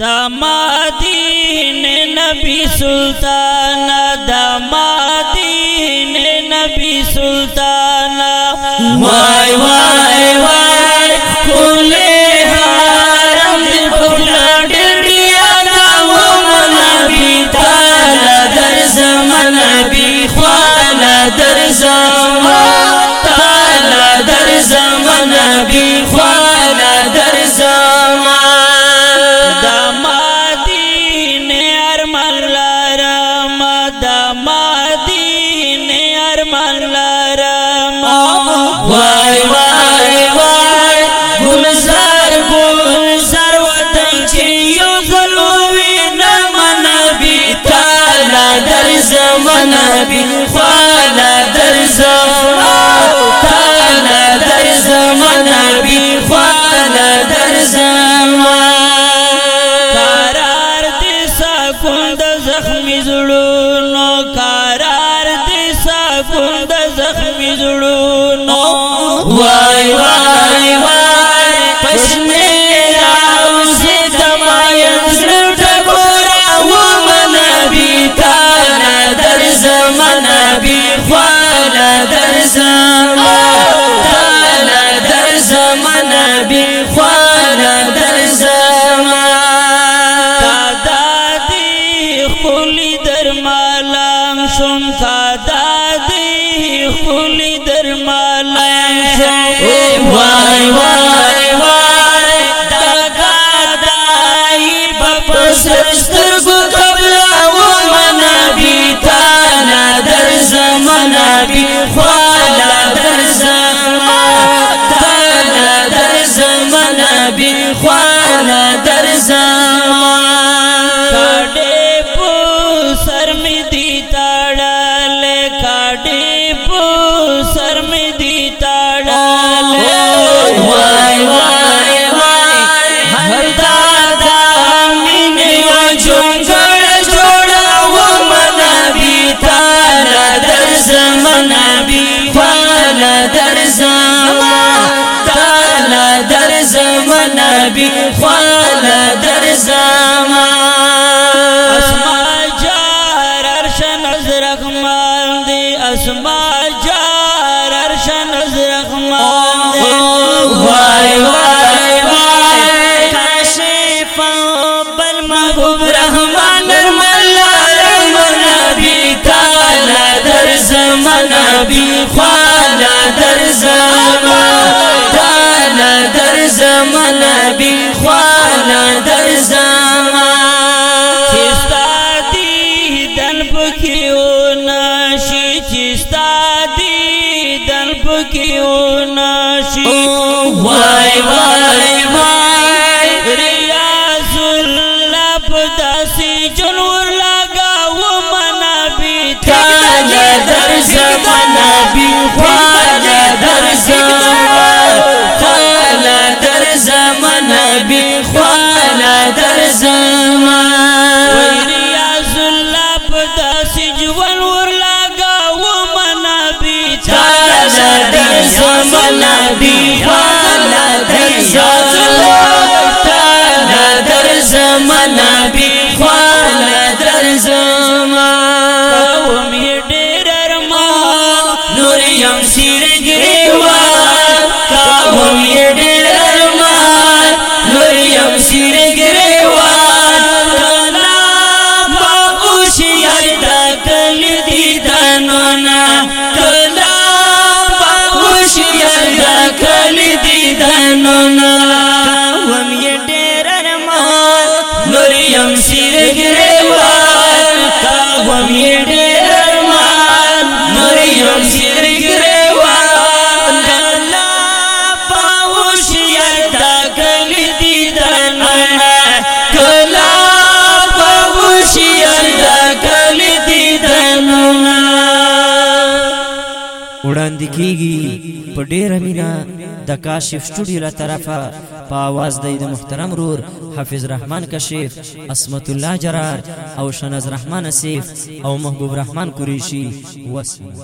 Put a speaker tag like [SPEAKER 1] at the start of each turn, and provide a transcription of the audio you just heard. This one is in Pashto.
[SPEAKER 1] دمادین نبی سلطان دمادین نبی سلطان
[SPEAKER 2] وای وای
[SPEAKER 1] ارمان لرم وای وای وای گلزار گلزار وطن چې یو خلوی نم نبی تعالی در زمان نبی خلی درمالام سم تا دادی خلی درمالام سم وای وای وای دگا دای بپسرستر گو قبل و منبی تانا در زمنبی خلی نبی خوال در زما اسما جار ارشن ازرق مان دی اسما جار ارشن ازرق مان دی وای وای وای کاشف بل محبوب رحمان نرمل رحم نبی تعالی در زما نبی خوال در سپین خوالا در زما چستا دی دن پکیو ناشی چستا وړاندې کیږي په ډیره مینا د کاشف سټوډیو له طرفه په आवाज د محترم رور حافظ رحمان کشیف اسمت الله جرار او شنز رحمان اسیف او محبوب رحمان قریشی وسلم